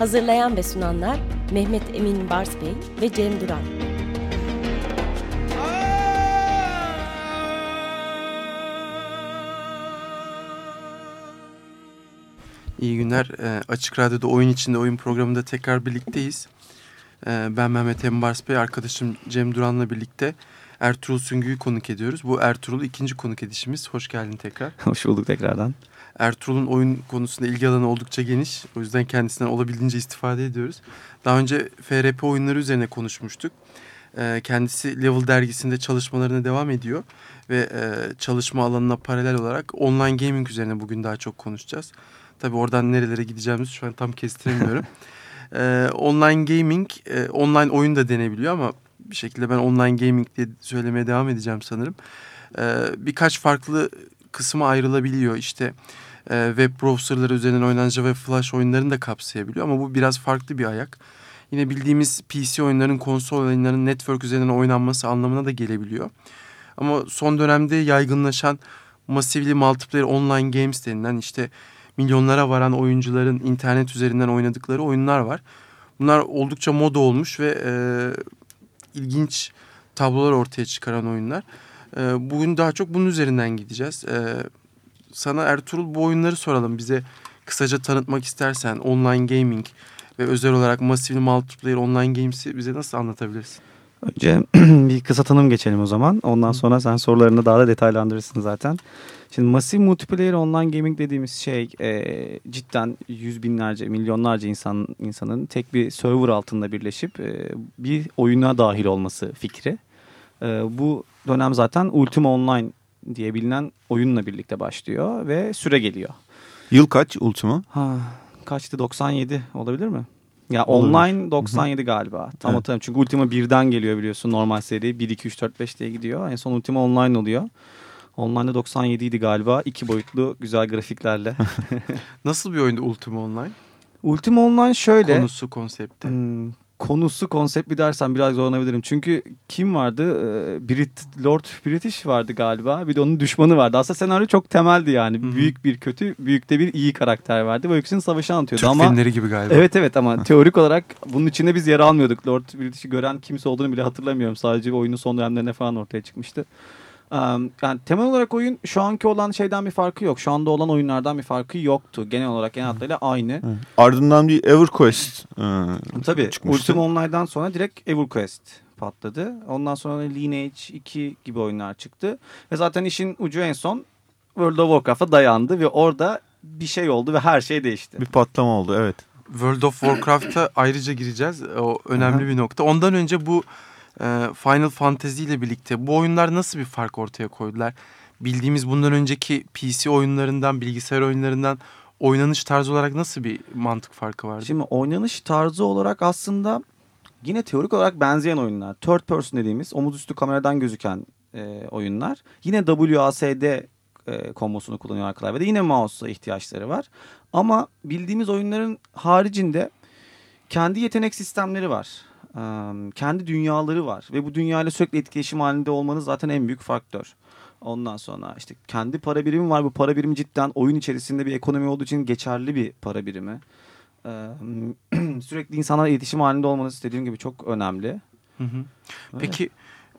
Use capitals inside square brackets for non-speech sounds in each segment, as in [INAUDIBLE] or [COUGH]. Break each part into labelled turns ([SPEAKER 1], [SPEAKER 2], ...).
[SPEAKER 1] Hazırlayan ve sunanlar Mehmet Emin Bars Bey ve Cem Duran.
[SPEAKER 2] İyi günler. E, Açık Radyo'da Oyun içinde Oyun programında tekrar birlikteyiz. E, ben Mehmet Embars Bey, arkadaşım Cem Duran'la birlikte Ertuğrul Süngü'yü konuk ediyoruz. Bu Ertuğrul ikinci konuk edişimiz. Hoş geldin tekrar. [LAUGHS]
[SPEAKER 3] Hoş bulduk tekrardan.
[SPEAKER 2] Ertuğrul'un oyun konusunda ilgi alanı oldukça geniş. O yüzden kendisinden olabildiğince istifade ediyoruz. Daha önce FRP oyunları üzerine konuşmuştuk. E, kendisi Level dergisinde çalışmalarına devam ediyor. Ve e, çalışma alanına paralel olarak online gaming üzerine bugün daha çok konuşacağız. Tabii oradan nerelere gideceğimizi şu an tam kestiremiyorum. [LAUGHS] ee, online gaming, e, online oyun da denebiliyor ama bir şekilde ben online gaming diye söylemeye devam edeceğim sanırım. Ee, birkaç farklı kısma ayrılabiliyor. İşte e, web browserları üzerinden oynanan Java Flash oyunlarını da kapsayabiliyor ama bu biraz farklı bir ayak. Yine bildiğimiz PC oyunların, konsol oyunlarının network üzerinden oynanması anlamına da gelebiliyor. Ama son dönemde yaygınlaşan Massively Multiplayer Online Games denilen işte milyonlara varan oyuncuların internet üzerinden oynadıkları oyunlar var. Bunlar oldukça moda olmuş ve e, ilginç tablolar ortaya çıkaran oyunlar. E, bugün daha çok bunun üzerinden gideceğiz. E, sana Ertuğrul bu oyunları soralım. Bize kısaca tanıtmak istersen online gaming ve özel olarak Massive Multiplayer Online Games'i bize nasıl anlatabilirsin?
[SPEAKER 3] Önce [CLEARS THROAT] bir kısa tanım geçelim o zaman. Ondan sonra sen sorularını daha da detaylandırırsın zaten. Şimdi Massive Multiplayer Online Gaming dediğimiz şey e, cidden yüz binlerce, milyonlarca insan insanın tek bir server altında birleşip e, bir oyuna dahil olması fikri. E, bu dönem zaten Ultima Online diye bilinen oyunla birlikte başlıyor ve süre geliyor.
[SPEAKER 4] Yıl kaç Ultima?
[SPEAKER 3] Ha, kaçtı 97 olabilir mi? Ya Olabilir. online 97 galiba. Tam evet. hatırlamıyorum. Çünkü Ultima birden geliyor biliyorsun normal seri. 1, 2, 3, 4, 5 diye gidiyor. En son Ultima online oluyor. Online'da 97 idi galiba. iki boyutlu güzel grafiklerle. [LAUGHS]
[SPEAKER 2] Nasıl bir oyundu Ultima Online?
[SPEAKER 3] Ultima Online şöyle.
[SPEAKER 2] Konusu, konsepti. Hmm,
[SPEAKER 3] konusu, konsepti dersen biraz zorlanabilirim. Çünkü kim vardı? Ee, Brit, Lord British vardı galiba. Bir de onun düşmanı vardı. Aslında senaryo çok temeldi yani. Hı-hı. Büyük bir kötü, büyük de bir iyi karakter vardı. Bu ikisinin savaşı anlatıyordu.
[SPEAKER 2] Türk
[SPEAKER 3] ama,
[SPEAKER 2] filmleri gibi galiba.
[SPEAKER 3] Evet evet ama teorik olarak bunun içinde biz yer almıyorduk. Lord British'i gören kimse olduğunu bile hatırlamıyorum. Sadece oyunun son dönemlerine falan ortaya çıkmıştı. Yani temel olarak oyun şu anki olan şeyden bir farkı yok. Şu anda olan oyunlardan bir farkı yoktu. Genel olarak genel hatlarıyla aynı.
[SPEAKER 4] Ardından bir EverQuest
[SPEAKER 3] e, Tabii çıkmıştı. Ultima Online'dan sonra direkt EverQuest patladı. Ondan sonra Lineage 2 gibi oyunlar çıktı. Ve zaten işin ucu en son World of Warcraft'a dayandı ve orada bir şey oldu ve her şey değişti.
[SPEAKER 4] Bir patlama oldu evet.
[SPEAKER 2] World of Warcraft'a ayrıca gireceğiz. O önemli bir nokta. Ondan önce bu Final Fantasy ile birlikte bu oyunlar nasıl bir fark ortaya koydular? Bildiğimiz bundan önceki PC oyunlarından, bilgisayar oyunlarından oynanış tarzı olarak nasıl bir mantık farkı vardı?
[SPEAKER 3] Şimdi oynanış tarzı olarak aslında yine teorik olarak benzeyen oyunlar. Third person dediğimiz omuz üstü kameradan gözüken e, oyunlar. Yine WASD e, kombosunu kullanıyorlar klavyede. Yine mouse'a ihtiyaçları var. Ama bildiğimiz oyunların haricinde kendi yetenek sistemleri var kendi dünyaları var ve bu dünyayla sürekli etkileşim halinde olmanız zaten en büyük faktör. Ondan sonra işte kendi para birimi var. Bu para birimi cidden oyun içerisinde bir ekonomi olduğu için geçerli bir para birimi. [CLEARS THROAT] sürekli insanlarla iletişim halinde olmanız dediğim gibi çok önemli.
[SPEAKER 2] Hı hı. Peki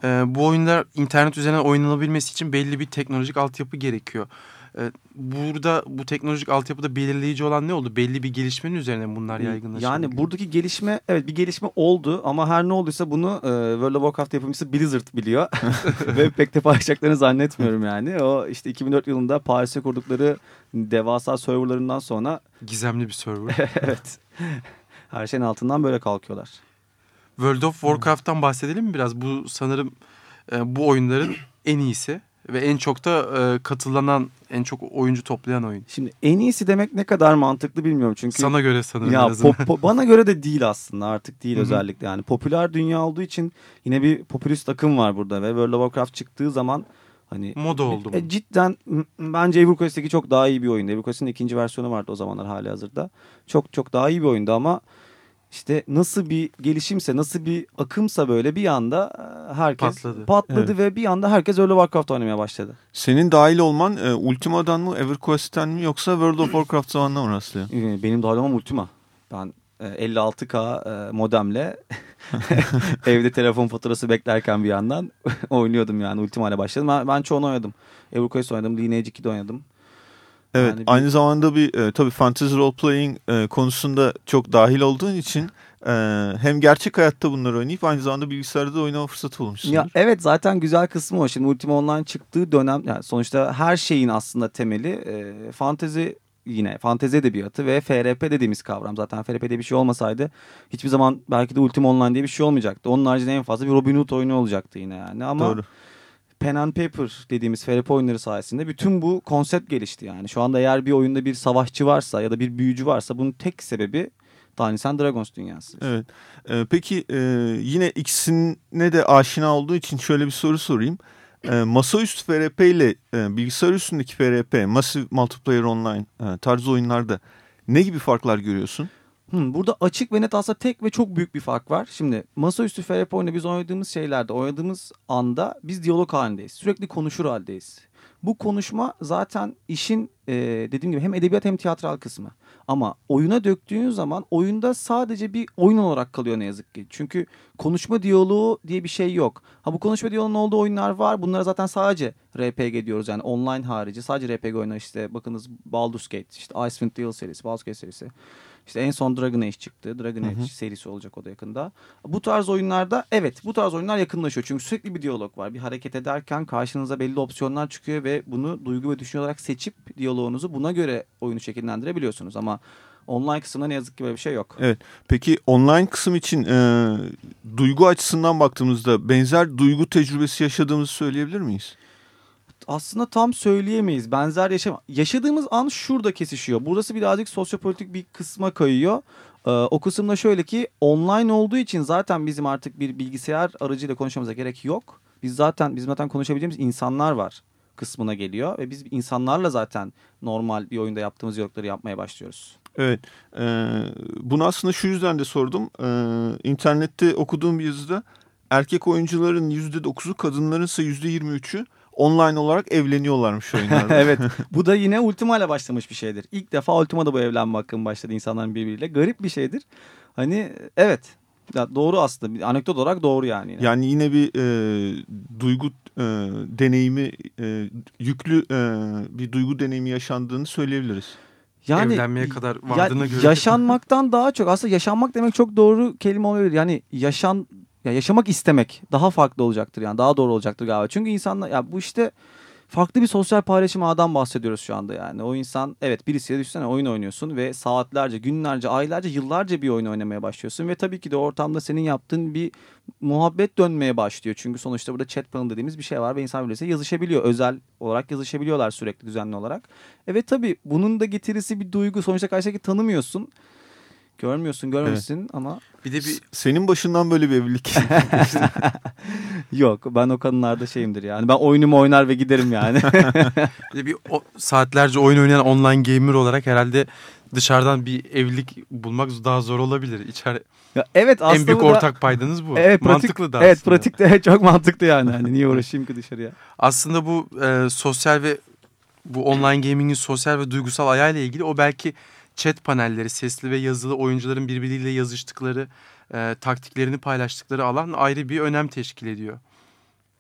[SPEAKER 2] e, bu oyunlar internet üzerinden oynanabilmesi için belli bir teknolojik altyapı gerekiyor. Ee, burada bu teknolojik altyapıda belirleyici olan ne oldu? Belli bir gelişmenin üzerine bunlar yaygınlaştı.
[SPEAKER 3] Yani buradaki gelişme evet bir gelişme oldu ama her ne olduysa bunu e, World of Warcraft yapımcısı Blizzard biliyor. [LAUGHS] Ve pek de paylaşacaklarını zannetmiyorum yani. O işte 2004 yılında Paris'e kurdukları devasa serverlarından sonra.
[SPEAKER 2] Gizemli bir server. [LAUGHS]
[SPEAKER 3] evet. Her şeyin altından böyle kalkıyorlar.
[SPEAKER 2] World of Warcraft'tan bahsedelim mi biraz? Bu sanırım e, bu oyunların en iyisi Ve en çok da e, katılanan, en çok oyuncu toplayan oyun.
[SPEAKER 3] Şimdi en iyisi demek ne kadar mantıklı bilmiyorum çünkü.
[SPEAKER 2] Sana göre sanırım
[SPEAKER 3] ya pop- pop- bana göre de değil aslında artık değil
[SPEAKER 2] Hı hı.
[SPEAKER 3] özellikle yani popüler dünya olduğu için yine bir popülist akım var burada ve World of Warcraft çıktığı zaman hani
[SPEAKER 2] Moda oldu
[SPEAKER 3] e, cidden m- bence EverQuest'teki çok daha iyi bir oyundu. EverQuest'in ikinci versiyonu vardı o zamanlar hali hazırda. Çok çok daha iyi bir oyundu ama işte nasıl bir gelişimse nasıl bir akımsa böyle bir anda e, herkes
[SPEAKER 2] Patladı.
[SPEAKER 3] patladı
[SPEAKER 4] Evet.
[SPEAKER 3] ve bir anda herkes World of Warcraft oynamaya başladı.
[SPEAKER 4] Senin dahil olman e, Ultima'dan mı, EverQuest'ten mi yoksa World of Warcraft zamanına mı rastlıyor?
[SPEAKER 3] Ee, Benim dahil olmam Ultima. Ben e, 56K e, modemle [LAUGHS] evde telefon faturası beklerken bir yandan [LAUGHS] oynuyordum yani Ultima ile başladım. Ben, ben çoğunu oynadım. EverQuest oynadım, Lineage 2'de oynadım.
[SPEAKER 4] Evet,
[SPEAKER 3] Yani bir-
[SPEAKER 4] aynı zamanda bir e, tabii fantasy role playing e, konusunda çok dahil olduğun için e, hem gerçek hayatta bunları oynayıp aynı zamanda bilgisayarda da oynama fırsatı bulmuşsun.
[SPEAKER 3] Ya evet zaten güzel kısmı o. Şimdi Ultima Online çıktığı dönem yani sonuçta her şeyin aslında temeli e, fantezi yine fantezi edebiyatı ve FRP dediğimiz kavram. Zaten FRP diye bir şey olmasaydı hiçbir zaman belki de Ultima Online diye bir şey olmayacaktı. Onun haricinde en fazla bir Robin Hood oyunu olacaktı yine yani. Ama
[SPEAKER 4] Doğru.
[SPEAKER 3] Pen and paper dediğimiz FRP oyunları sayesinde bütün bu konsept gelişti yani. Şu anda eğer bir oyunda bir savaşçı varsa ya da bir büyücü varsa bunun tek sebebi Dungeons and Dragons dünyası.
[SPEAKER 4] Evet. E, peki e, yine ikisine de aşina olduğu için şöyle bir soru sorayım. E, masaüstü FRP ile e, bilgisayar üstündeki FRP, Massive Multiplayer Online e, tarzı oyunlarda ne gibi farklar görüyorsun?
[SPEAKER 3] Hmm, burada açık ve net aslında tek ve çok büyük bir fark var. Şimdi masaüstü FRP oyunu biz oynadığımız şeylerde oynadığımız anda biz diyalog halindeyiz. Sürekli konuşur haldeyiz. Bu konuşma zaten işin e, dediğim gibi hem edebiyat hem tiyatral kısmı. Ama oyuna döktüğün zaman oyunda sadece bir oyun olarak kalıyor ne yazık ki. Çünkü konuşma diyaloğu diye bir şey yok. Ha bu konuşma diyaloğunun olduğu oyunlar var. Bunlara zaten sadece RPG diyoruz yani online harici. Sadece RPG oyunlar işte bakınız Baldur's Gate, işte Icewind Dale serisi, Baldur's Gate serisi. İşte en son Dragon Age çıktı. Dragon Age serisi olacak o da yakında. Bu tarz oyunlarda evet bu tarz oyunlar yakınlaşıyor. Çünkü sürekli bir diyalog var. Bir hareket ederken karşınıza belli opsiyonlar çıkıyor ve bunu duygu ve düşünce olarak seçip diyaloğunuzu buna göre oyunu şekillendirebiliyorsunuz. Ama online kısmında ne yazık ki böyle bir şey yok.
[SPEAKER 4] Evet. Peki online kısım için e, duygu açısından baktığımızda benzer duygu tecrübesi yaşadığımızı söyleyebilir miyiz?
[SPEAKER 3] Aslında tam söyleyemeyiz. Benzer yaşam yaşadığımız an şurada kesişiyor. Burası birazcık sosyopolitik bir kısma kayıyor. Ee, o kısımda şöyle ki online olduğu için zaten bizim artık bir bilgisayar aracıyla konuşmamıza gerek yok. Biz zaten bizim zaten konuşabileceğimiz insanlar var kısmına geliyor ve biz insanlarla zaten normal bir oyunda yaptığımız diyalogları yapmaya başlıyoruz.
[SPEAKER 4] Evet. E, bunu aslında şu yüzden de sordum. E, internette okuduğum bir yazıda erkek oyuncuların %9'u kadınların ise %23'ü online olarak evleniyorlarmış [LAUGHS] oyunlarda.
[SPEAKER 3] evet. [LAUGHS] Bu da yine Ultima ile başlamış bir şeydir. İlk defa Ultima'da bu evlenme hakkım başladı insanların birbiriyle. Garip bir şeydir. Hani evet. Ya doğru aslında. Bir anekdot olarak doğru yani. Yine.
[SPEAKER 4] Yani yine bir e, duygu e, deneyimi e, yüklü e, bir duygu deneyimi yaşandığını söyleyebiliriz.
[SPEAKER 3] yani
[SPEAKER 2] Evlenmeye kadar
[SPEAKER 3] ya-
[SPEAKER 2] vardığına göre.
[SPEAKER 3] yaşanmaktan daha çok aslında yaşanmak demek çok doğru kelime olabilir. Yani yaşan ya yaşamak istemek daha farklı olacaktır yani daha doğru olacaktır galiba. Çünkü insanlar ya bu işte farklı bir sosyal paylaşım ağından bahsediyoruz şu anda yani. O insan evet birisiyle düşünsene oyun oynuyorsun ve saatlerce, günlerce, aylarca, yıllarca bir oyun oynamaya başlıyorsun ve tabii ki de ortamda senin yaptığın bir muhabbet dönmeye başlıyor. Çünkü sonuçta burada chat panel dediğimiz bir şey var ve insan birbirine yazışabiliyor. Özel olarak yazışabiliyorlar sürekli düzenli olarak. Evet tabii bunun da getirisi bir duygu. Sonuçta karşıdaki tanımıyorsun. Görmüyorsun, görmemişsin ama
[SPEAKER 2] Bir de bir
[SPEAKER 4] Senin başından böyle bir evlilik. [LAUGHS]
[SPEAKER 3] yok. Ben o kadınlarda şeyimdir yani. Ben oyunumu oynar ve giderim yani. [LAUGHS]
[SPEAKER 2] Bir de bir o, saatlerce oyun oynayan online gamer olarak herhalde dışarıdan bir evlilik bulmak daha zor olabilir. İçer
[SPEAKER 3] ya evet aslında
[SPEAKER 2] en büyük
[SPEAKER 3] bu da-
[SPEAKER 2] ortak paydanız bu.
[SPEAKER 3] Evet pratik,
[SPEAKER 2] Mantıklı da
[SPEAKER 3] Evet
[SPEAKER 2] aslında.
[SPEAKER 3] pratikte çok mantıklı yani. Hani niye uğraşayım ki dışarıya?
[SPEAKER 2] Aslında bu e, sosyal ve bu online gaming'in sosyal ve duygusal ayağıyla ilgili o belki chat panelleri, sesli ve yazılı oyuncuların birbiriyle yazıştıkları, e, taktiklerini paylaştıkları alan ayrı bir önem teşkil ediyor.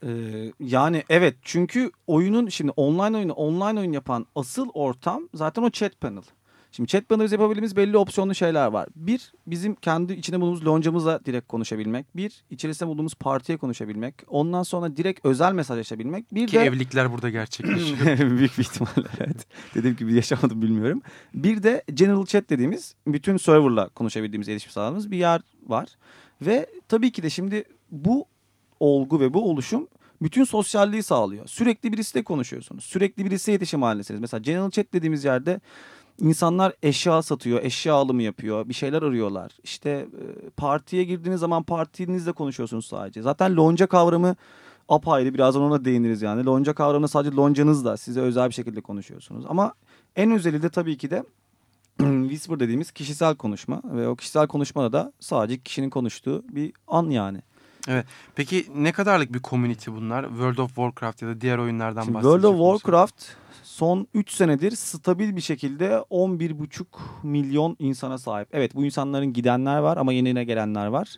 [SPEAKER 3] Ee, yani evet çünkü oyunun şimdi online oyunu online oyun yapan asıl ortam zaten o chat panel. Şimdi chat biz yapabildiğimiz belli opsiyonlu şeyler var. Bir, bizim kendi içinde bulunduğumuz loncamıza direkt konuşabilmek. Bir, içerisinde bulunduğumuz partiye konuşabilmek. Ondan sonra direkt özel mesajlaşabilmek. Bir
[SPEAKER 2] Ki
[SPEAKER 3] de...
[SPEAKER 2] evlilikler burada gerçekleşiyor. [LAUGHS]
[SPEAKER 3] Büyük bir ihtimalle evet. Dediğim gibi yaşamadım bilmiyorum. Bir de general chat dediğimiz bütün serverla konuşabildiğimiz erişim sağladığımız bir yer var. Ve tabii ki de şimdi bu olgu ve bu oluşum bütün sosyalliği sağlıyor. Sürekli birisiyle konuşuyorsunuz. Sürekli birisiyle iletişim halindesiniz. Mesela General Chat dediğimiz yerde insanlar eşya satıyor, eşya alımı yapıyor, bir şeyler arıyorlar. İşte e, partiye girdiğiniz zaman partinizle konuşuyorsunuz sadece. Zaten lonca kavramı apayrı. Birazdan ona değiniriz yani. Lonca kavramı sadece loncanızla size özel bir şekilde konuşuyorsunuz. Ama en özeli de tabii ki de [CLEARS THROAT] whisper dediğimiz kişisel konuşma ve o kişisel konuşmada da sadece kişinin konuştuğu bir an yani.
[SPEAKER 2] Peki ne kadarlık bir community bunlar? World of Warcraft ya da diğer oyunlardan bahsedecek
[SPEAKER 3] World of. Warcraft son 3 senedir stabil bir şekilde 11,5 milyon insana sahip. Evet bu insanların gidenler var ama yenine gelenler var.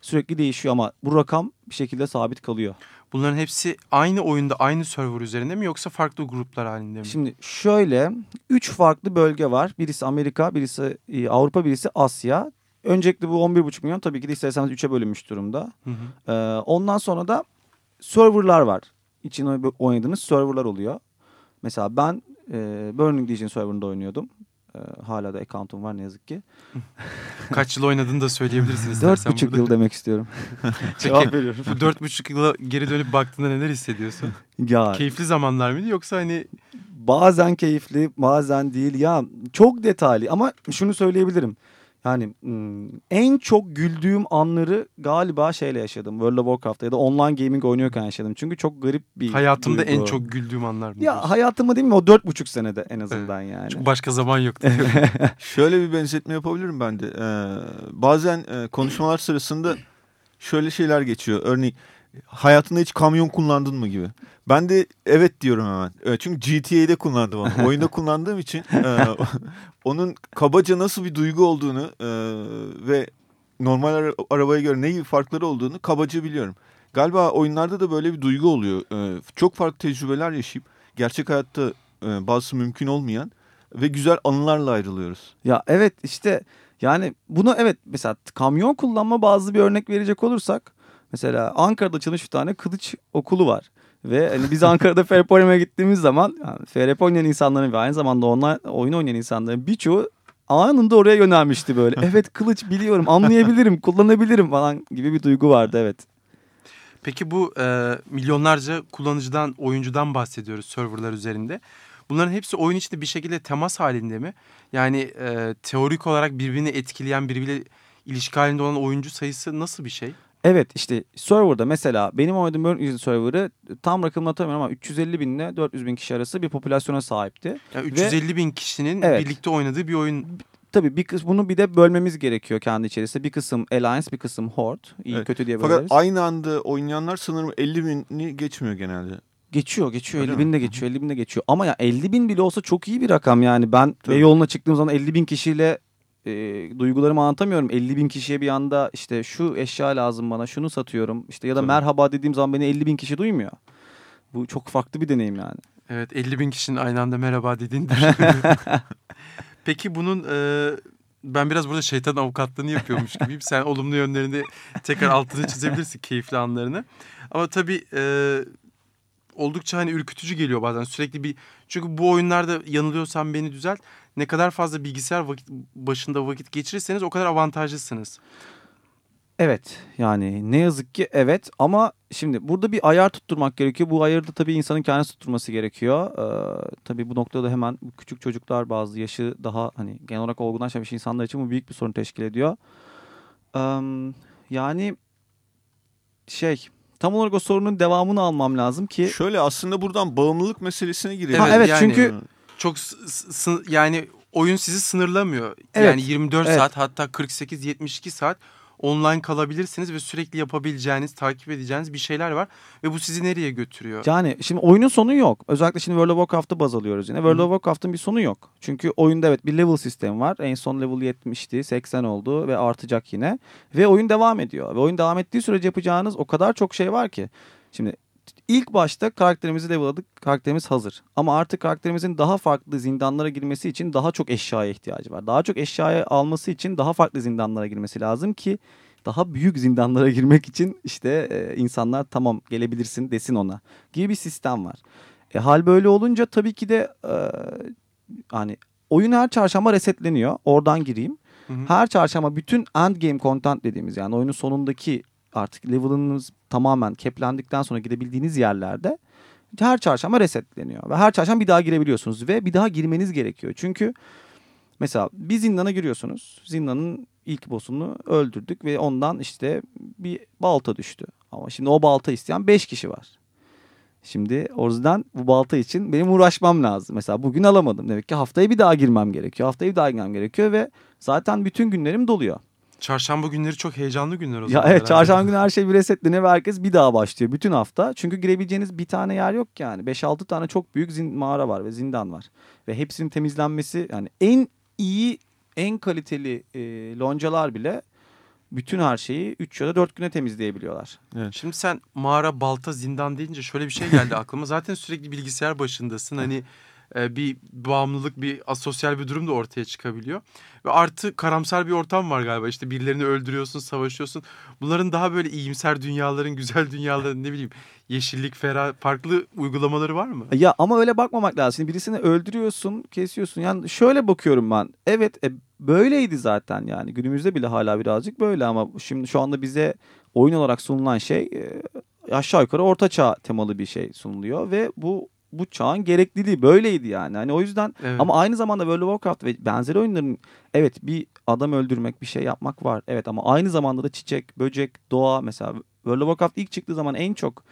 [SPEAKER 3] Sürekli değişiyor ama bu rakam bir şekilde sabit kalıyor.
[SPEAKER 2] Bunların hepsi aynı oyunda aynı server üzerinde mi yoksa farklı gruplar halinde mi?
[SPEAKER 3] Şimdi şöyle 3 farklı bölge var. Birisi Amerika, birisi e, Avrupa, birisi Asya. Öncelikle bu 11,5 milyon tabii ki de isterseniz 3'e bölünmüş durumda.
[SPEAKER 2] Hı hı.
[SPEAKER 3] Ee, ondan sonra da serverlar var. İçine oynadığınız serverlar oluyor. Mesela ben e, Burning Legion serverında oynuyordum. E, hala da account'um var ne yazık ki. [LAUGHS]
[SPEAKER 2] Kaç yıl oynadığını da söyleyebilirsin
[SPEAKER 3] Dört buçuk
[SPEAKER 2] burada.
[SPEAKER 3] yıl demek istiyorum. [LAUGHS] Cevap veriyorum.
[SPEAKER 2] Bu dört buçuk yıla geri dönüp baktığında neler hissediyorsun? [LAUGHS]
[SPEAKER 3] Ya
[SPEAKER 2] Keyifli zamanlar mıydı yoksa hani
[SPEAKER 3] bazen keyifli bazen değil. Ya çok detaylı ama şunu söyleyebilirim. Yani en çok güldüğüm anları galiba şeyle yaşadım. World of Warcraft'ta ya da online gaming oynuyorken yaşadım. Çünkü çok garip bir
[SPEAKER 2] hayatımda en
[SPEAKER 3] duygu.
[SPEAKER 2] çok güldüğüm anlar mı? diyorsun?
[SPEAKER 3] Ya hayatımda değil mi o dört buçuk senede en azından yani.
[SPEAKER 2] Çünkü başka zaman yoktu. [LAUGHS]
[SPEAKER 4] Şöyle bir benzetme yapabilirim ben de. Ee, bazen e, konuşmalar sırasında şöyle şeyler geçiyor. Örneğin hayatında hiç kamyon kullandın mı gibi. Ben de evet diyorum hemen. E, çünkü GTA'de kullandım onu. [LAUGHS] Oyunda kullandığım için e, onun kabaca nasıl bir duygu olduğunu e, ve normal ara- arabaya göre ne gibi farkları olduğunu kabaca biliyorum. Galiba oyunlarda da böyle bir duygu oluyor. E, çok farklı tecrübeler yaşayıp gerçek hayatta e, bazısı mümkün olmayan ve güzel anılarla ayrılıyoruz.
[SPEAKER 3] Ya evet işte yani bunu evet mesela kamyon kullanma bazı bir örnek verecek olursak mesela Ankara'da açılmış bir tane kılıç okulu var. Ve hani biz Ankara'da Fairpoint'e gittiğimiz zaman yani oynayan insanların ve aynı zamanda online oyun oynayan insanların birçoğu anında oraya yönelmişti böyle. [LAUGHS] Evet kılıç biliyorum anlayabilirim kullanabilirim falan gibi bir duygu vardı evet.
[SPEAKER 2] Peki bu e, milyonlarca kullanıcıdan, oyuncudan bahsediyoruz serverlar üzerinde. Bunların hepsi oyun içinde bir şekilde temas halinde mi? Yani e, teorik olarak birbirini etkileyen, birbiriyle ilişki halinde olan oyuncu sayısı nasıl bir şey?
[SPEAKER 3] Evet işte serverda mesela benim oynadığım Burning serverı tam rakamını hatırlamıyorum ama 350 bin ile 400 bin kişi arası bir popülasyona sahipti.
[SPEAKER 2] Yani 350 bin kişinin
[SPEAKER 3] Evet.
[SPEAKER 2] birlikte oynadığı bir oyun.
[SPEAKER 3] Tabii bir kısmı bunu bir de bölmemiz gerekiyor kendi içerisinde. Bir kısım Alliance, bir kısım Horde. İyi
[SPEAKER 4] Evet.
[SPEAKER 3] kötü diye
[SPEAKER 4] Fakat
[SPEAKER 3] böleriz.
[SPEAKER 4] aynı anda oynayanlar sanırım 50 bini geçmiyor genelde.
[SPEAKER 3] Geçiyor, geçiyor.
[SPEAKER 4] Öyle
[SPEAKER 3] 50
[SPEAKER 4] mi?
[SPEAKER 3] bin de geçiyor, 50 bin de geçiyor. Ama ya 50 bin bile olsa çok iyi bir rakam yani. Ben
[SPEAKER 4] Tabii.
[SPEAKER 3] ve yoluna çıktığım zaman 50 bin kişiyle e, duygularımı anlatamıyorum. 50 bin kişiye bir anda işte şu eşya lazım bana, şunu satıyorum. işte ya da
[SPEAKER 4] Tabii.
[SPEAKER 3] merhaba dediğim zaman beni 50 bin kişi duymuyor. Bu çok farklı bir deneyim yani.
[SPEAKER 2] Evet 50 bin kişinin aynı anda merhaba dediğini. [LAUGHS] Peki bunun e, ben biraz burada şeytan avukatlığını yapıyormuş gibiyim. Sen olumlu yönlerini tekrar altını çizebilirsin keyifli anlarını. Ama tabii e, oldukça hani ürkütücü geliyor bazen sürekli bir çünkü bu oyunlarda yanılıyorsam beni düzelt ne kadar fazla bilgisayar vakit başında vakit geçirirseniz o kadar avantajlısınız.
[SPEAKER 3] Evet yani ne yazık ki evet ama şimdi burada bir ayar tutturmak gerekiyor. Bu ayarı da tabii insanın kendisi tutturması gerekiyor. Ee, tabii bu noktada hemen küçük çocuklar bazı yaşı daha hani genel olarak olgunlaşmamış insanlar için bu büyük bir sorun teşkil ediyor. Ee, yani şey tam olarak o sorunun devamını almam lazım ki.
[SPEAKER 4] Şöyle aslında buradan bağımlılık meselesine girelim.
[SPEAKER 3] Ha, evet,
[SPEAKER 2] yani
[SPEAKER 3] çünkü
[SPEAKER 2] çok yani oyun sizi sınırlamıyor.
[SPEAKER 3] Evet,
[SPEAKER 2] Yani 24
[SPEAKER 3] evet.
[SPEAKER 2] saat hatta 48-72 saat online kalabilirsiniz ve sürekli yapabileceğiniz, takip edeceğiniz bir şeyler var ve bu sizi nereye götürüyor?
[SPEAKER 3] Yani şimdi oyunun sonu yok. Özellikle şimdi World of Warcraft'ı baz alıyoruz yine. World of Warcraft'ın bir sonu yok. Çünkü oyunda evet bir level sistemi var. En son level 70'ti, 80 oldu ve artacak yine. Ve oyun devam ediyor. Ve oyun devam ettiği sürece yapacağınız o kadar çok şey var ki. Şimdi ilk başta karakterimizi leveladık. Karakterimiz hazır. Ama artık karakterimizin daha farklı zindanlara girmesi için daha çok eşyaya ihtiyacı var. Daha çok eşyaya alması için daha farklı zindanlara girmesi lazım ki daha büyük zindanlara girmek için işte e, insanlar tamam gelebilirsin desin ona gibi bir sistem var. E, hal böyle olunca tabii ki de e, hani oyun her çarşamba resetleniyor. Oradan gireyim.
[SPEAKER 2] Hı hı.
[SPEAKER 3] Her çarşamba bütün end game content dediğimiz yani oyunun sonundaki artık level'ınız tamamen keplendikten sonra gidebildiğiniz yerlerde her çarşamba resetleniyor. Ve her çarşamba bir daha girebiliyorsunuz ve bir daha girmeniz gerekiyor. Çünkü mesela bir zindana giriyorsunuz. Zindanın ilk boss'unu öldürdük ve ondan işte bir balta düştü. Ama şimdi o balta isteyen 5 kişi var. Şimdi o yüzden bu balta için benim uğraşmam lazım. Mesela bugün alamadım. Demek ki haftaya bir daha girmem gerekiyor. Haftaya bir daha girmem gerekiyor ve zaten bütün günlerim doluyor.
[SPEAKER 2] Çarşamba günleri çok heyecanlı günler o
[SPEAKER 3] Ya
[SPEAKER 2] zaman.
[SPEAKER 3] evet
[SPEAKER 2] herhalde.
[SPEAKER 3] çarşamba günü her şey bir resetleniyor ve herkes bir daha başlıyor bütün hafta. Çünkü girebileceğiniz bir tane yer yok yani. 5-6 tane çok büyük mağara var ve zindan var. Ve hepsinin temizlenmesi yani en iyi en kaliteli e, loncalar bile bütün her şeyi 3 ya da 4 güne temizleyebiliyorlar.
[SPEAKER 2] Şimdi sen mağara, balta, zindan deyince şöyle bir şey geldi [LAUGHS] aklıma. Zaten sürekli bilgisayar başındasın. Hani bir bağımlılık, bir asosyal bir durum da ortaya çıkabiliyor. Ve artı karamsar bir ortam var galiba. İşte birilerini öldürüyorsun, savaşıyorsun. Bunların daha böyle iyimser dünyaların, [LAUGHS] güzel dünyaların ne bileyim yeşillik, ferah, farklı uygulamaları var mı?
[SPEAKER 3] Ya ama öyle bakmamak lazım. Şimdi birisini öldürüyorsun, kesiyorsun. Yani şöyle bakıyorum ben. Evet e, böyleydi zaten yani. Günümüzde bile hala birazcık böyle ama şimdi şu anda bize oyun olarak sunulan şey e, aşağı yukarı orta çağ temalı bir şey sunuluyor ve bu bu çağın gerekliliği böyleydi yani. Hani o yüzden
[SPEAKER 2] Evet.
[SPEAKER 3] ama aynı zamanda World of Warcraft ve benzeri oyunların evet bir adam öldürmek, bir şey yapmak var. Evet ama aynı zamanda da çiçek, böcek, doğa mesela World of Warcraft ilk çıktığı zaman en çok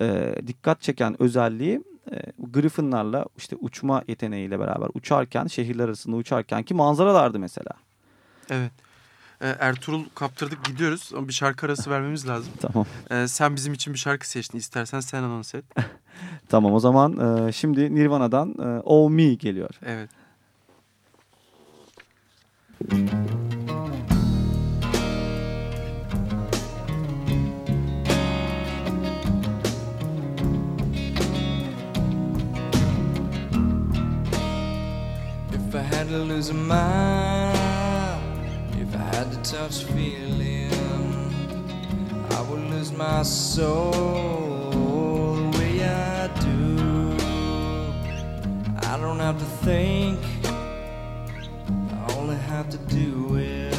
[SPEAKER 3] e, dikkat çeken özelliği e, Griffin'larla işte uçma yeteneğiyle beraber uçarken şehirler arasında uçarken ki manzaralardı mesela.
[SPEAKER 2] Evet. E, Ertuğrul kaptırdık gidiyoruz ama bir şarkı arası vermemiz lazım.
[SPEAKER 3] Tamam.
[SPEAKER 2] E, sen bizim için bir şarkı seçtin. İstersen sen anons et. [LAUGHS]
[SPEAKER 3] Tamam o zaman e, şimdi Nirvana'dan e, Oh Me geliyor.
[SPEAKER 2] Evet.
[SPEAKER 5] If I had to lose a mind, had to touch feeling, I would lose my soul the way I do. I don't have to think, I only have to do it.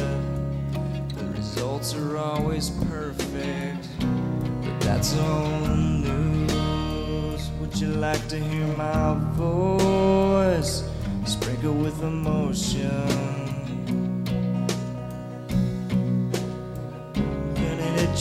[SPEAKER 5] The results are always perfect, but that's old news. Would you like to hear my voice? Sprinkle with emotion.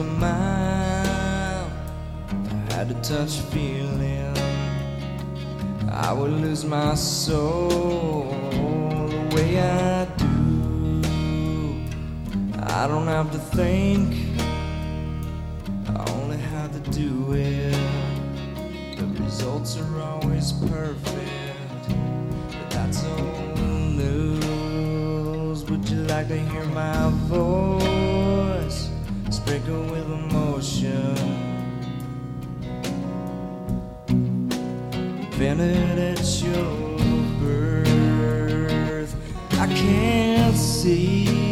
[SPEAKER 5] a mile, I had to touch feeling, I would lose my soul the way I do. I don't have to think, I only have to do it. The results are always perfect, but that's old news. Would you like to hear my voice? Sprinkle with emotion. Invented at your birth. I can't see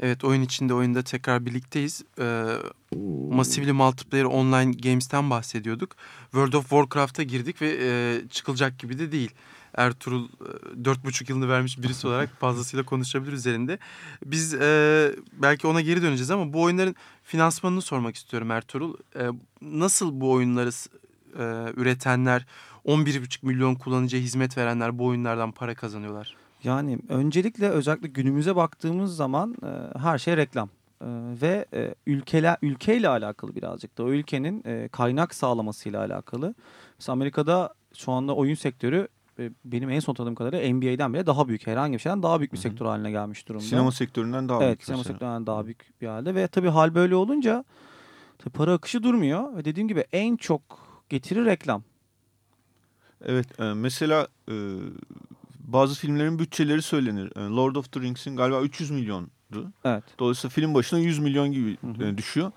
[SPEAKER 2] Evet oyun içinde oyunda tekrar birlikteyiz. Ee, Massively Multiplayer Online Games'ten bahsediyorduk. World of Warcraft'a girdik ve e, çıkılacak gibi de değil. Ertuğrul e, dört buçuk yılını vermiş birisi olarak [LAUGHS] fazlasıyla konuşabilir üzerinde. Biz e, belki ona geri döneceğiz ama bu oyunların finansmanını sormak istiyorum Ertuğrul. E, nasıl bu oyunları e, üretenler, 11,5 milyon kullanıcıya hizmet verenler bu oyunlardan para kazanıyorlar?
[SPEAKER 3] Yani öncelikle özellikle günümüze baktığımız zaman e, her şey reklam. E, ve e, ülkeler ülkeyle alakalı birazcık da o ülkenin e, kaynak sağlamasıyla alakalı. Mesela Amerika'da şu anda oyun sektörü e, benim en son tanıdığım kadarıyla NBA'den bile daha büyük. Herhangi bir şeyden daha büyük bir
[SPEAKER 4] Hı hı.
[SPEAKER 3] sektör haline gelmiş durumda.
[SPEAKER 4] Sinema sektöründen daha
[SPEAKER 3] evet,
[SPEAKER 4] büyük
[SPEAKER 3] sinema
[SPEAKER 4] mesela.
[SPEAKER 3] sektöründen daha büyük bir halde ve tabii hal böyle olunca tabii para akışı durmuyor ve dediğim gibi en çok getiri reklam.
[SPEAKER 4] Evet e, mesela e, bazı filmlerin bütçeleri söylenir. E, Lord of the Rings'in galiba 300 milyondu.
[SPEAKER 3] Evet.
[SPEAKER 4] Dolayısıyla film başına 100 milyon gibi
[SPEAKER 3] Hı hı.
[SPEAKER 4] e, düşüyor.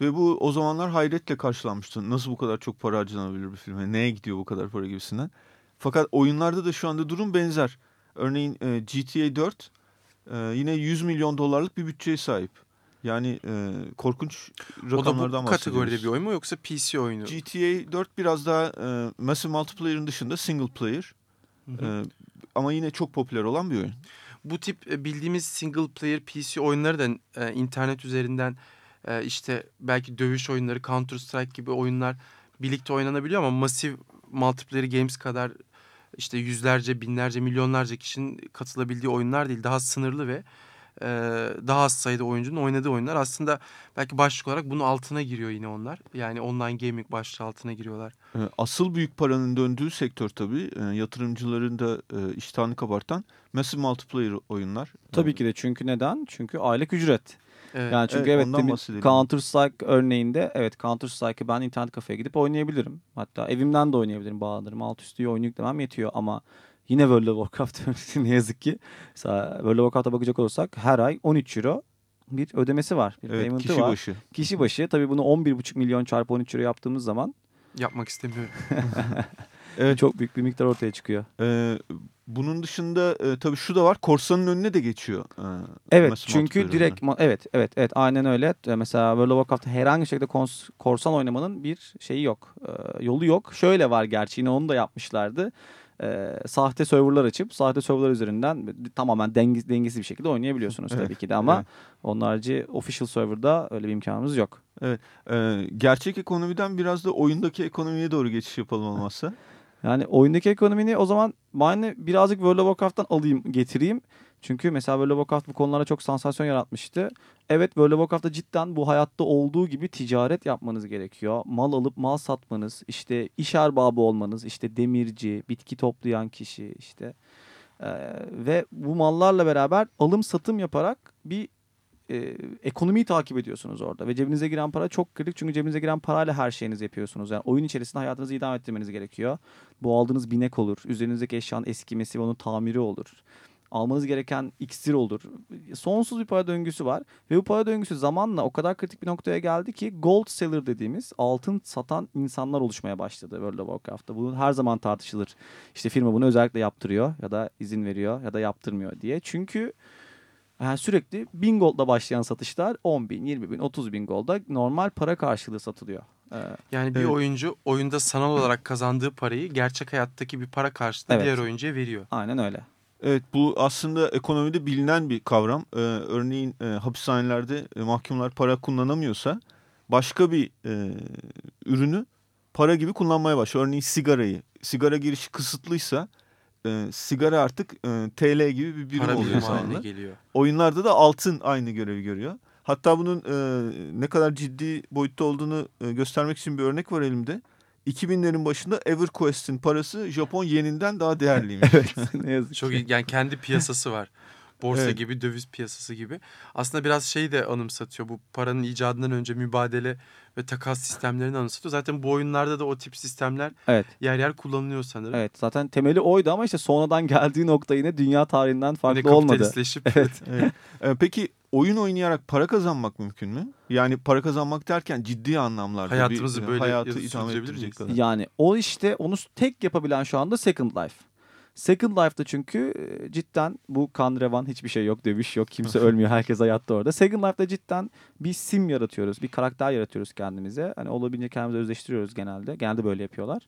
[SPEAKER 4] Ve bu o zamanlar hayretle karşılanmıştı. Nasıl bu kadar çok para harcanabilir bir filme? Neye gidiyor bu kadar para gibisinden. Fakat oyunlarda da şu anda durum benzer. Örneğin e, GTA 4 e, yine 100 milyon dolarlık bir bütçeye sahip. Yani e, korkunç
[SPEAKER 2] O da
[SPEAKER 4] rakamlardan
[SPEAKER 2] bu kategoride
[SPEAKER 4] bahsediyoruz.
[SPEAKER 2] bir oyun mu yoksa PC oyunu?
[SPEAKER 4] GTA 4 biraz daha e, Massive Multiplayer'ın dışında single player.
[SPEAKER 2] Hı hı.
[SPEAKER 4] E, ama yine çok popüler olan bir oyun.
[SPEAKER 2] Bu tip e, bildiğimiz single player PC oyunları da e, internet üzerinden e, işte belki dövüş oyunları Counter Strike gibi oyunlar birlikte oynanabiliyor ama Massive Multiplayer Games kadar işte yüzlerce, binlerce, milyonlarca kişinin katılabildiği oyunlar değil. Daha sınırlı ve e, daha az sayıda oyuncunun oynadığı oyunlar. Aslında belki başlık olarak bunun altına giriyor yine onlar. Yani online gaming başlığı altına giriyorlar.
[SPEAKER 4] Asıl büyük paranın döndüğü sektör tabii e, yatırımcıların da e, iştahını kabartan Massive Multiplayer oyunlar.
[SPEAKER 3] Tabii ki de çünkü neden? Çünkü aylık ücret.
[SPEAKER 2] Evet.
[SPEAKER 3] Yani çünkü
[SPEAKER 4] Evet,
[SPEAKER 3] evet, demin. Counter Strike örneğinde evet Counter Strike'ı ben internet kafeye gidip oynayabilirim. Hatta evimden de oynayabilirim bağlanırım. Alt üstü oyun yüklemem yetiyor ama yine World of Warcraft ne yazık ki. Mesela World of Warcraft'a bakacak olursak her ay 13 euro bir ödemesi var. Bir
[SPEAKER 4] Evet, kişi
[SPEAKER 3] var.
[SPEAKER 4] başı.
[SPEAKER 3] Kişi başı tabii bunu 11,5 milyon çarpı 13 euro yaptığımız zaman
[SPEAKER 2] Yapmak istemiyorum. [LAUGHS]
[SPEAKER 4] Evet.
[SPEAKER 3] çok büyük bir miktar ortaya çıkıyor.
[SPEAKER 4] E, bunun dışında e, tabii şu da var. Korsanın önüne de geçiyor. e,
[SPEAKER 3] Evet çünkü direkt ma- evet evet evet aynen öyle. E, Mesela World of Warcraft'ta herhangi bir şekilde kons- korsan oynamanın bir şeyi yok. E, yolu yok. Şöyle var gerçi yine onu da yapmışlardı. E, sahte serverlar açıp sahte serverlar üzerinden tamamen dengesiz, dengesiz bir şekilde oynayabiliyorsunuz
[SPEAKER 4] Evet,
[SPEAKER 3] tabii ki de ama
[SPEAKER 4] evet.
[SPEAKER 3] onun harici official serverda öyle bir imkanımız yok.
[SPEAKER 4] E, gerçek ekonomiden biraz da oyundaki ekonomiye doğru geçiş yapalım olmazsa.
[SPEAKER 3] Yani oyundaki ekonomini o zaman ben birazcık World of Warcraft'tan alayım getireyim. Çünkü mesela World of Warcraft bu konulara çok sansasyon yaratmıştı. Evet World of Warcraft'ta cidden bu hayatta olduğu gibi ticaret yapmanız gerekiyor. Mal alıp mal satmanız, işte iş erbabı olmanız, işte demirci, bitki toplayan kişi işte. Ee, ve bu mallarla beraber alım satım yaparak bir e, ekonomiyi takip ediyorsunuz orada. Ve cebinize giren para çok kritik çünkü cebinize giren parayla her şeyinizi yapıyorsunuz. Yani oyun içerisinde hayatınızı idame ettirmeniz gerekiyor. Bu aldığınız binek olur. Üzerinizdeki eşyanın eskimesi ve onun tamiri olur. Almanız gereken iksir olur. Sonsuz bir para döngüsü var. Ve bu para döngüsü zamanla o kadar kritik bir noktaya geldi ki gold seller dediğimiz altın satan insanlar oluşmaya başladı World of Warcraft'ta. Bu her zaman tartışılır. İşte firma bunu özellikle yaptırıyor ya da izin veriyor ya da yaptırmıyor diye. Çünkü yani sürekli 1000 goldla başlayan satışlar 10 bin, 20 bin, 30 bin golda normal para karşılığı satılıyor. Ee,
[SPEAKER 2] Yani bir
[SPEAKER 4] Evet.
[SPEAKER 2] oyuncu oyunda sanal olarak kazandığı parayı gerçek hayattaki bir para karşılığında
[SPEAKER 3] Evet.
[SPEAKER 2] diğer oyuncuya veriyor.
[SPEAKER 3] aynen öyle.
[SPEAKER 4] Evet bu aslında ekonomide bilinen bir kavram. Ee, örneğin e, hapishanelerde e, mahkumlar para kullanamıyorsa başka bir e, ürünü para gibi kullanmaya başlıyor. Örneğin sigarayı. Sigara girişi kısıtlıysa e, sigara artık e, TL gibi bir birim
[SPEAKER 2] Para
[SPEAKER 4] oluyor
[SPEAKER 2] haline geliyor.
[SPEAKER 4] Oyunlarda da altın aynı görevi görüyor. Hatta bunun e, ne kadar ciddi boyutta olduğunu e, göstermek için bir örnek var elimde. 2000'lerin başında EverQuest'in parası Japon yeninden daha değerliymiş. [LAUGHS]
[SPEAKER 3] ne yazık
[SPEAKER 2] Çok iyi. Yani kendi piyasası var. [LAUGHS] Borsa
[SPEAKER 4] Evet.
[SPEAKER 2] gibi, döviz piyasası gibi. Aslında biraz şey de anımsatıyor. Bu paranın icadından önce mübadele ve takas sistemlerini anımsatıyor. Zaten bu oyunlarda da o tip sistemler
[SPEAKER 3] Evet.
[SPEAKER 2] yer yer kullanılıyor sanırım.
[SPEAKER 3] Evet zaten temeli oydu ama işte sonradan geldiği nokta yine dünya tarihinden
[SPEAKER 2] Yine
[SPEAKER 3] farklı olmadı.
[SPEAKER 2] kapitalistleşip
[SPEAKER 3] Evet. [LAUGHS]
[SPEAKER 4] Evet. E, peki oyun oynayarak para kazanmak mümkün mü? Yani para kazanmak derken ciddi anlamlarda
[SPEAKER 2] Hayatımızı
[SPEAKER 4] bir,
[SPEAKER 2] böyle
[SPEAKER 4] hayatı
[SPEAKER 2] sürdürebilir
[SPEAKER 4] ettirecek kadar.
[SPEAKER 3] Yani o işte onu tek yapabilen şu anda Second Life. Second Life'da çünkü cidden bu kan revan hiçbir şey yok, dövüş yok, kimse ölmüyor, herkes hayatta orada. Second Life'da cidden bir sim yaratıyoruz, bir karakter yaratıyoruz kendimize. Hani olabildiğince kendimizi özleştiriyoruz genelde. Genelde böyle yapıyorlar.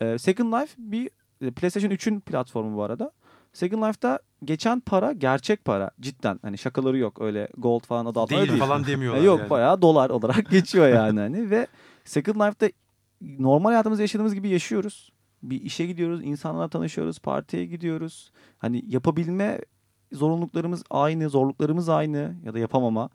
[SPEAKER 3] Ee, Second Life bir PlayStation 3'ün platformu bu arada. Second Life'da geçen para gerçek para cidden hani şakaları yok öyle gold falan adı altında
[SPEAKER 2] Değil
[SPEAKER 3] değil.
[SPEAKER 2] falan demiyorlar
[SPEAKER 3] yok
[SPEAKER 2] yani.
[SPEAKER 3] bayağı dolar olarak [LAUGHS] geçiyor yani hani ve Second Life'da normal hayatımızda yaşadığımız gibi yaşıyoruz. Bir işe gidiyoruz, insanlarla tanışıyoruz, partiye gidiyoruz. Hani yapabilme zorunluluklarımız aynı, zorluklarımız aynı ya da yapamama.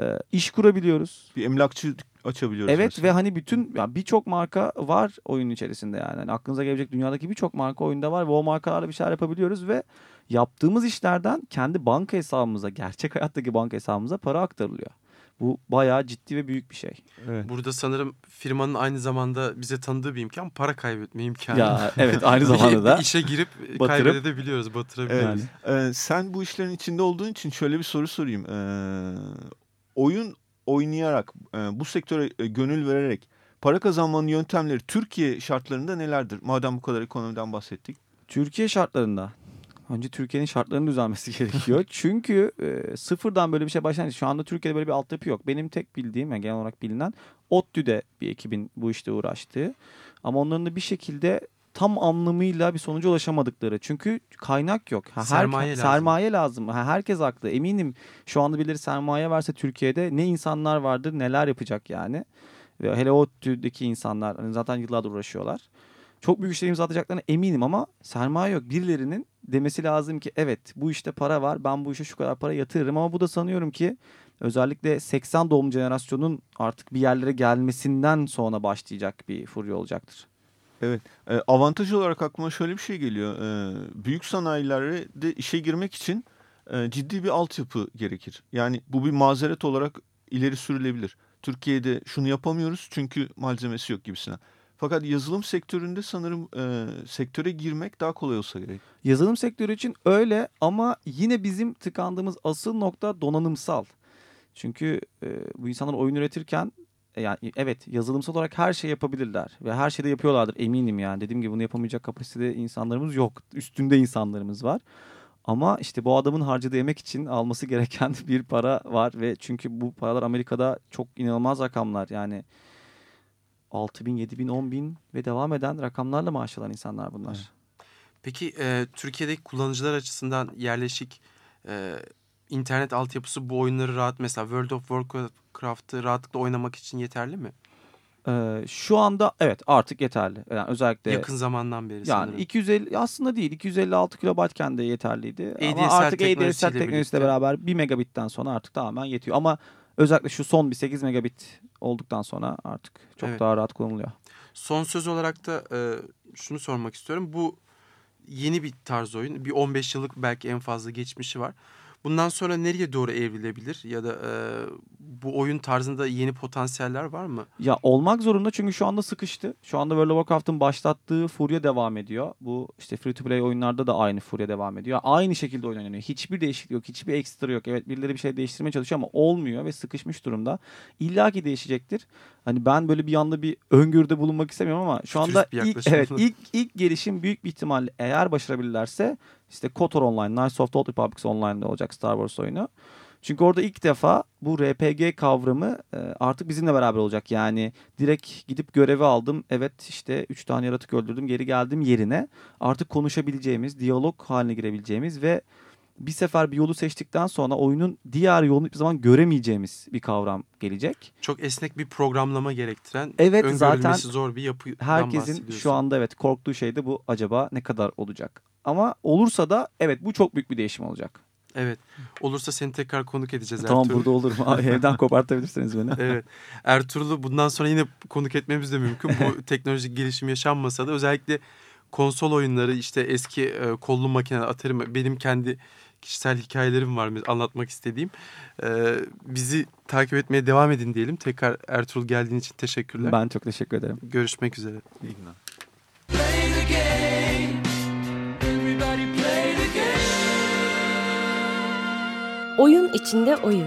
[SPEAKER 3] Ee, iş kurabiliyoruz.
[SPEAKER 4] Bir emlakçı açabiliyoruz.
[SPEAKER 3] Evet
[SPEAKER 4] mesela.
[SPEAKER 3] ve hani bütün ya birçok marka var oyunun içerisinde yani. Hani aklınıza gelecek dünyadaki birçok marka oyunda var ve o markalarla bir şeyler yapabiliyoruz ve yaptığımız işlerden kendi banka hesabımıza, gerçek hayattaki banka hesabımıza para aktarılıyor. Bu bayağı ciddi ve büyük bir şey.
[SPEAKER 4] Evet.
[SPEAKER 2] Burada sanırım firmanın aynı zamanda bize tanıdığı bir imkan para kaybetme imkanı.
[SPEAKER 3] Ya evet aynı zamanda da [LAUGHS]
[SPEAKER 2] işe girip
[SPEAKER 3] batırıp-
[SPEAKER 2] kaybedebiliyoruz, batırabiliyoruz.
[SPEAKER 4] Evet. Ee, sen bu işlerin içinde olduğun için şöyle bir soru sorayım. Ee, oyun oynayarak, e, bu sektöre e, gönül vererek para kazanmanın yöntemleri Türkiye şartlarında nelerdir? Madem bu kadar ekonomiden bahsettik.
[SPEAKER 3] Türkiye şartlarında önce Türkiye'nin şartlarının düzelmesi [LAUGHS] gerekiyor. Çünkü e, sıfırdan böyle bir şey başlandı. Şu anda Türkiye'de böyle bir altyapı yok. Benim tek bildiğim yani genel olarak bilinen ODTÜ'de bir ekibin bu işte uğraştığı. Ama onların da bir şekilde tam anlamıyla bir sonuca ulaşamadıkları. Çünkü kaynak yok. Ha, her-
[SPEAKER 2] Sermaye lazım.
[SPEAKER 3] Sermaye lazım. Ha, herkes haklı. Eminim şu anda birileri sermaye verse Türkiye'de ne insanlar vardır neler yapacak yani. Ve hele ODTÜ'deki insanlar hani zaten yıllardır uğraşıyorlar çok büyük işler imza atacaklarına eminim ama sermaye yok. Birilerinin demesi lazım ki evet bu işte para var ben bu işe şu kadar para yatırırım ama bu da sanıyorum ki özellikle 80 doğum jenerasyonun artık bir yerlere gelmesinden sonra başlayacak bir furya olacaktır.
[SPEAKER 4] Evet. Ee, avantaj olarak aklıma şöyle bir şey geliyor. Ee, büyük sanayilerde işe girmek için e, ciddi bir altyapı gerekir. Yani bu bir mazeret olarak ileri sürülebilir. Türkiye'de şunu yapamıyoruz çünkü malzemesi yok gibisine. Fakat yazılım sektöründe sanırım e, sektöre girmek daha kolay olsa gerek.
[SPEAKER 3] Yazılım sektörü için öyle ama yine bizim tıkandığımız asıl nokta donanımsal. Çünkü e, bu insanlar oyun üretirken e, yani evet yazılımsal olarak her şey yapabilirler ve her şeyde yapıyorlardır eminim yani. Dediğim gibi bunu yapamayacak kapasitede insanlarımız yok. Üstünde insanlarımız var. Ama işte bu adamın harcadığı emek için alması gereken [LAUGHS] bir para var ve çünkü bu paralar Amerika'da çok inanılmaz rakamlar. Yani 6 bin, 7 bin, 10 bin ve devam eden rakamlarla maaş alan insanlar bunlar.
[SPEAKER 2] Peki e, Türkiye'deki kullanıcılar açısından yerleşik e, internet altyapısı bu oyunları rahat mesela World of Warcraft'ı rahatlıkla oynamak için yeterli mi?
[SPEAKER 3] Ee, şu anda evet artık yeterli. Yani özellikle
[SPEAKER 2] Yakın zamandan beri
[SPEAKER 3] yani
[SPEAKER 2] sanırım.
[SPEAKER 3] 250 aslında değil 256 kilobaytken de yeterliydi. Ama
[SPEAKER 2] ADSL
[SPEAKER 3] artık ADSL
[SPEAKER 2] teknolojisiyle
[SPEAKER 3] teknolojisiyle beraber 1 megabitten sonra artık tamamen yetiyor. Ama özellikle şu son bir 8 megabit olduktan sonra artık çok
[SPEAKER 2] Evet.
[SPEAKER 3] daha rahat kullanılıyor.
[SPEAKER 2] Son söz olarak da e, şunu sormak istiyorum. Bu yeni bir tarz oyun. Bir 15 yıllık belki en fazla geçmişi var. Bundan sonra nereye doğru evrilebilir? Ya da e, bu oyun tarzında yeni potansiyeller var mı?
[SPEAKER 3] Ya olmak zorunda çünkü şu anda sıkıştı. Şu anda World of Warcraft'ın başlattığı furya devam ediyor. Bu işte free to play oyunlarda da aynı furya devam ediyor. Aynı şekilde oynanıyor. Hiçbir değişiklik yok, hiçbir ekstra yok. Evet birileri bir şey değiştirmeye çalışıyor ama olmuyor ve sıkışmış durumda. İlla ki değişecektir. Hani ben böyle bir anda bir öngörüde bulunmak istemiyorum ama şu anda ilk, evet, ilk, ilk gelişim büyük bir ihtimalle eğer başarabilirlerse işte KOTOR Online, Knights of the Old Republic Online'da olacak Star Wars oyunu. Çünkü orada ilk defa bu RPG kavramı e, artık bizimle beraber olacak. Yani direkt gidip görevi aldım. Evet işte 3 tane yaratık öldürdüm geri geldim yerine. Artık konuşabileceğimiz, diyalog haline girebileceğimiz ve bir sefer bir yolu seçtikten sonra oyunun diğer yolunu hiçbir zaman göremeyeceğimiz bir kavram gelecek.
[SPEAKER 2] Çok esnek bir programlama gerektiren,
[SPEAKER 3] Evet, zaten
[SPEAKER 2] zor bir yapıdan
[SPEAKER 3] Herkesin şu anda evet korktuğu şey de bu acaba ne kadar olacak? Ama olursa da evet bu çok büyük bir değişim olacak.
[SPEAKER 2] Evet. Olursa seni tekrar konuk edeceğiz
[SPEAKER 3] tamam
[SPEAKER 2] Ertuğrul.
[SPEAKER 3] burada olurum. [LAUGHS] Evden kopartabilirsiniz beni.
[SPEAKER 2] Evet. Ertuğrul'u bundan sonra yine konuk etmemiz de mümkün. Bu [LAUGHS] teknolojik gelişim yaşanmasa da özellikle konsol oyunları işte eski e, kollu makineler Atari benim kendi kişisel hikayelerim var mı- anlatmak istediğim. E, bizi takip etmeye devam edin diyelim. Tekrar Ertuğrul geldiğin için teşekkürler.
[SPEAKER 3] Ben çok teşekkür ederim.
[SPEAKER 2] Görüşmek üzere.
[SPEAKER 4] İyi günler.
[SPEAKER 1] Oyun içinde oyun.